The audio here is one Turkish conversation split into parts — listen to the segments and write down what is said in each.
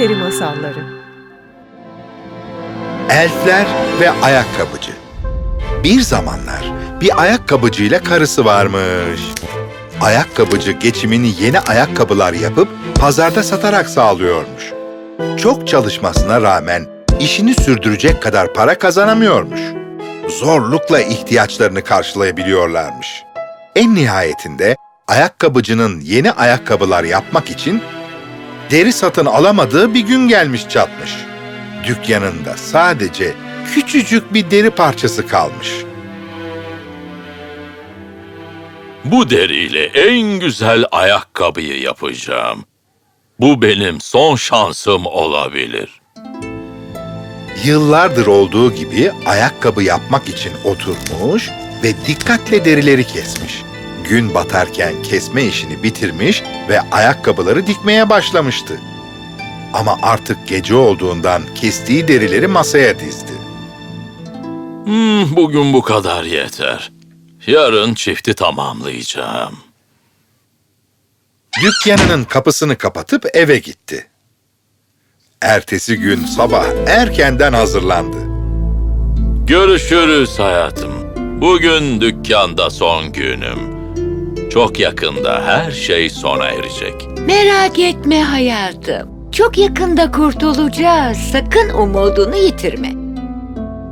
Peri Masalları Elfler ve Ayakkabıcı Bir zamanlar bir ayakkabıcıyla karısı varmış. Ayakkabıcı geçimini yeni ayakkabılar yapıp pazarda satarak sağlıyormuş. Çok çalışmasına rağmen işini sürdürecek kadar para kazanamıyormuş. Zorlukla ihtiyaçlarını karşılayabiliyorlarmış. En nihayetinde ayakkabıcının yeni ayakkabılar yapmak için deri satın alamadığı bir gün gelmiş çatmış. Dükkanında sadece küçücük bir deri parçası kalmış. Bu deriyle en güzel ayakkabıyı yapacağım. Bu benim son şansım olabilir. Yıllardır olduğu gibi ayakkabı yapmak için oturmuş ve dikkatle derileri kesmiş. Gün batarken kesme işini bitirmiş ve ayakkabıları dikmeye başlamıştı. Ama artık gece olduğundan kestiği derileri masaya dizdi. Hmm, bugün bu kadar yeter. Yarın çifti tamamlayacağım. Dükkanının kapısını kapatıp eve gitti. Ertesi gün sabah erkenden hazırlandı. Görüşürüz hayatım. Bugün dükkanda son günüm. Çok yakında her şey sona erecek. Merak etme hayatım. Çok yakında kurtulacağız. Sakın umudunu yitirme.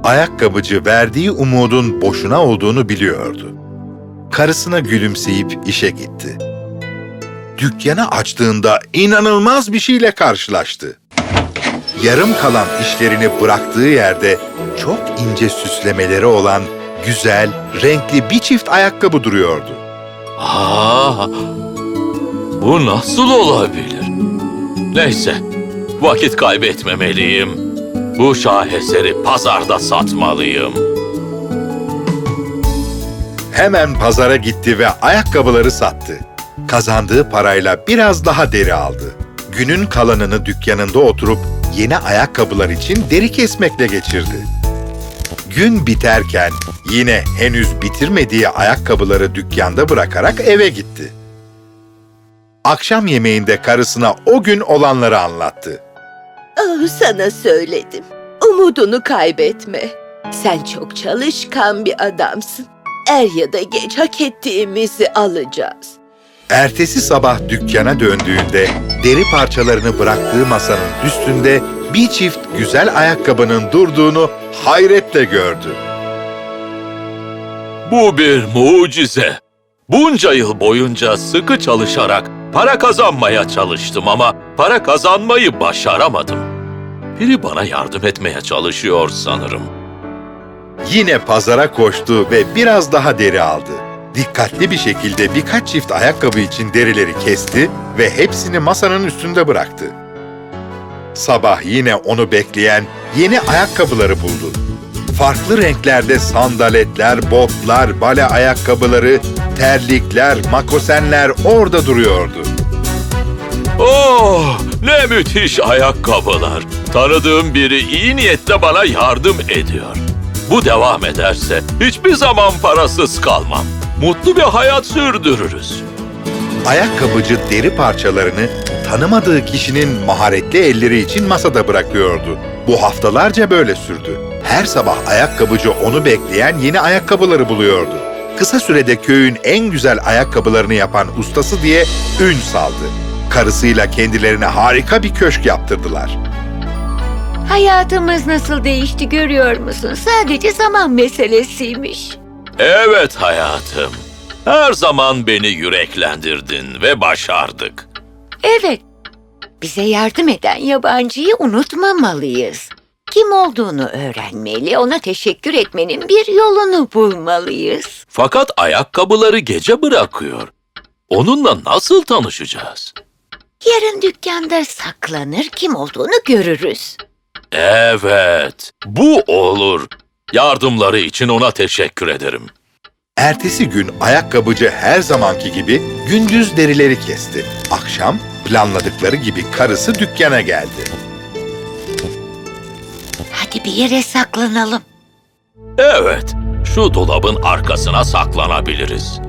Ayakkabıcı verdiği umudun boşuna olduğunu biliyordu. Karısına gülümseyip işe gitti. Dükkanı açtığında inanılmaz bir şeyle karşılaştı. Yarım kalan işlerini bıraktığı yerde çok ince süslemeleri olan güzel, renkli bir çift ayakkabı duruyordu. Aa, bu nasıl olabilir? Neyse, vakit kaybetmemeliyim. Bu şaheseri pazarda satmalıyım. Hemen pazara gitti ve ayakkabıları sattı. Kazandığı parayla biraz daha deri aldı. Günün kalanını dükkanında oturup yeni ayakkabılar için deri kesmekle geçirdi. Gün biterken yine henüz bitirmediği ayakkabıları dükkanda bırakarak eve gitti. Akşam yemeğinde karısına o gün olanları anlattı. Ah, sana söyledim. Umudunu kaybetme. Sen çok çalışkan bir adamsın. Er ya da geç hak ettiğimizi alacağız. Ertesi sabah dükkana döndüğünde deri parçalarını bıraktığı masanın üstünde bir çift güzel ayakkabının durduğunu hayretle gördü. Bu bir mucize. Bunca yıl boyunca sıkı çalışarak para kazanmaya çalıştım ama para kazanmayı başaramadım. Biri bana yardım etmeye çalışıyor sanırım. Yine pazara koştu ve biraz daha deri aldı. Dikkatli bir şekilde birkaç çift ayakkabı için derileri kesti ve hepsini masanın üstünde bıraktı. Sabah yine onu bekleyen yeni ayakkabıları buldu. Farklı renklerde sandaletler, botlar, bale ayakkabıları, terlikler, makosenler orada duruyordu. Oh, ne müthiş ayakkabılar. Tanıdığım biri iyi niyetle bana yardım ediyor. Bu devam ederse hiçbir zaman parasız kalmam. Mutlu bir hayat sürdürürüz. Ayakkabıcı deri parçalarını tanımadığı kişinin maharetli elleri için masada bırakıyordu. Bu haftalarca böyle sürdü. Her sabah ayakkabıcı onu bekleyen yeni ayakkabıları buluyordu. Kısa sürede köyün en güzel ayakkabılarını yapan ustası diye ün saldı. Karısıyla kendilerine harika bir köşk yaptırdılar. Hayatımız nasıl değişti görüyor musun? Sadece zaman meselesiymiş. Evet hayatım. Her zaman beni yüreklendirdin ve başardık. Evet. Bize yardım eden yabancıyı unutmamalıyız. Kim olduğunu öğrenmeli, ona teşekkür etmenin bir yolunu bulmalıyız. Fakat ayakkabıları gece bırakıyor. Onunla nasıl tanışacağız? Yarın dükkanda saklanır, kim olduğunu görürüz. Evet, bu olur. Yardımları için ona teşekkür ederim. Ertesi gün ayakkabıcı her zamanki gibi gündüz derileri kesti. Akşam planladıkları gibi karısı dükkana geldi. Hadi bir yere saklanalım. Evet, şu dolabın arkasına saklanabiliriz.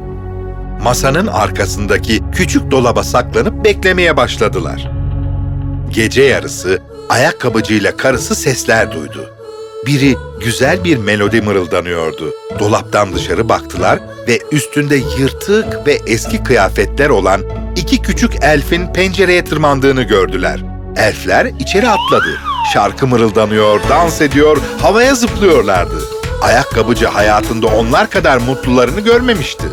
Masanın arkasındaki küçük dolaba saklanıp beklemeye başladılar. Gece yarısı ayakkabıcıyla karısı sesler duydu. Biri güzel bir melodi mırıldanıyordu. Dolaptan dışarı baktılar ve üstünde yırtık ve eski kıyafetler olan iki küçük elfin pencereye tırmandığını gördüler. Elfler içeri atladı. Şarkı mırıldanıyor, dans ediyor, havaya zıplıyorlardı. Ayakkabıcı hayatında onlar kadar mutlularını görmemişti.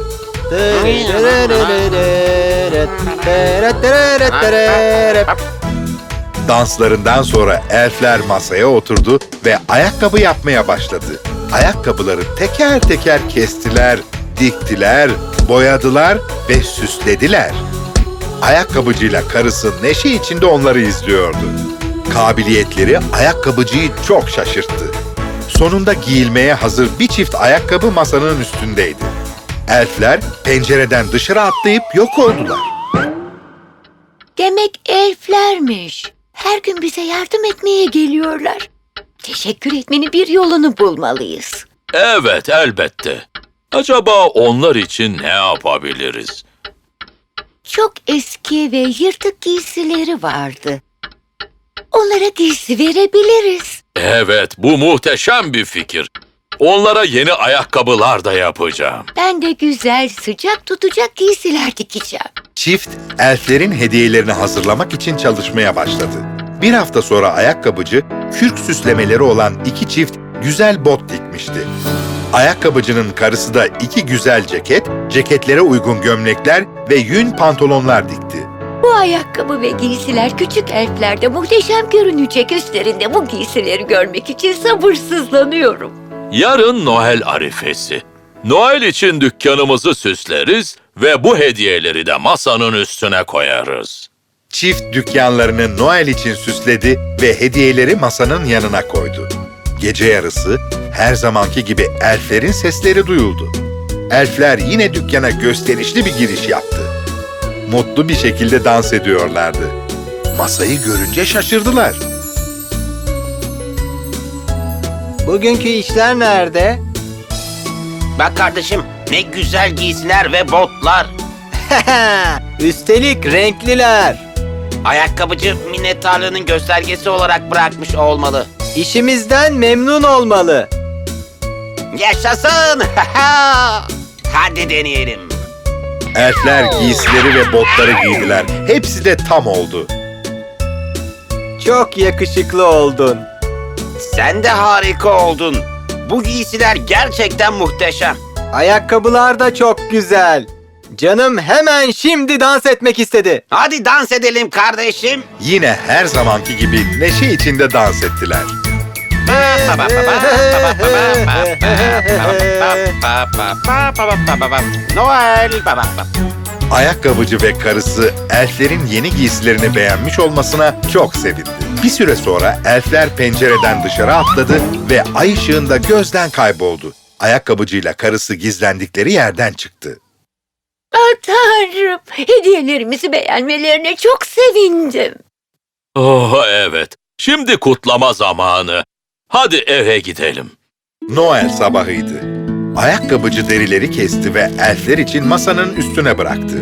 Danslarından sonra elfler masaya oturdu ve ayakkabı yapmaya başladı. Ayakkabıları teker teker kestiler, diktiler, boyadılar ve süslediler. Ayakkabıcıyla karısı neşe içinde onları izliyordu. Kabiliyetleri ayakkabıcıyı çok şaşırttı. Sonunda giyilmeye hazır bir çift ayakkabı masanın üstündeydi. Elfler pencereden dışarı atlayıp yok oldular. Demek elflermiş. Her gün bize yardım etmeye geliyorlar. Teşekkür etmenin bir yolunu bulmalıyız. Evet, elbette. Acaba onlar için ne yapabiliriz? Çok eski ve yırtık giysileri vardı. Onlara giysi verebiliriz. Evet, bu muhteşem bir fikir. Onlara yeni ayakkabılar da yapacağım. Ben de güzel, sıcak tutacak giysiler dikeceğim. Çift elflerin hediyelerini hazırlamak için çalışmaya başladı. Bir hafta sonra ayakkabıcı kürk süslemeleri olan iki çift güzel bot dikmişti. Ayakkabıcının karısı da iki güzel ceket, ceketlere uygun gömlekler ve yün pantolonlar dikti. Bu ayakkabı ve giysiler küçük elflerde muhteşem görünecek üstlerinde bu giysileri görmek için sabırsızlanıyorum. Yarın Noel arifesi. Noel için dükkanımızı süsleriz ve bu hediyeleri de masanın üstüne koyarız. Çift dükkanlarını Noel için süsledi ve hediyeleri masanın yanına koydu. Gece yarısı her zamanki gibi elflerin sesleri duyuldu. Elfler yine dükkana gösterişli bir giriş yaptı. Mutlu bir şekilde dans ediyorlardı. Masayı görünce şaşırdılar. Bugünkü işler nerede? Bak kardeşim ne güzel giysiler ve botlar. Üstelik renkliler. Ayakkabıcı minnettarlığının göstergesi olarak bırakmış olmalı. İşimizden memnun olmalı. Yaşasın! Hadi deneyelim. Elfler giysileri ve botları giydiler. Hepsi de tam oldu. Çok yakışıklı oldun. Sen de harika oldun. Bu giysiler gerçekten muhteşem. Ayakkabılar da çok güzel. Canım hemen şimdi dans etmek istedi. Hadi dans edelim kardeşim. Yine her zamanki gibi neşe içinde dans ettiler. Noel. Ayakkabıcı ve karısı elflerin yeni giysilerini beğenmiş olmasına çok sevindi. Bir süre sonra elfler pencereden dışarı atladı ve ay ışığında gözden kayboldu. Ayakkabıcıyla karısı gizlendikleri yerden çıktı. Ah Tanrım, hediyelerimizi beğenmelerine çok sevindim. Oh evet, şimdi kutlama zamanı. Hadi eve gidelim. Noel sabahıydı. Ayakkabıcı derileri kesti ve elfler için masanın üstüne bıraktı.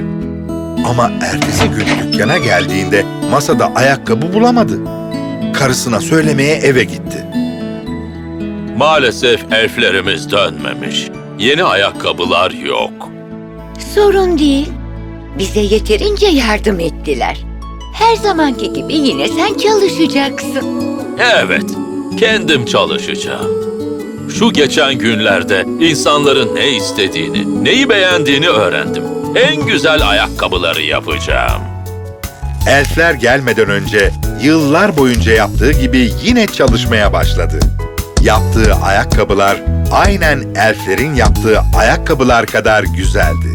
Ama ertesi gün dükkana geldiğinde masada ayakkabı bulamadı. Karısına söylemeye eve gitti. Maalesef elflerimiz dönmemiş. Yeni ayakkabılar yok. Sorun değil. Bize yeterince yardım ettiler. Her zamanki gibi yine sen çalışacaksın. Evet, kendim çalışacağım. Şu geçen günlerde insanların ne istediğini, neyi beğendiğini öğrendim. En güzel ayakkabıları yapacağım. Elfler gelmeden önce yıllar boyunca yaptığı gibi yine çalışmaya başladı. Yaptığı ayakkabılar aynen elflerin yaptığı ayakkabılar kadar güzeldi.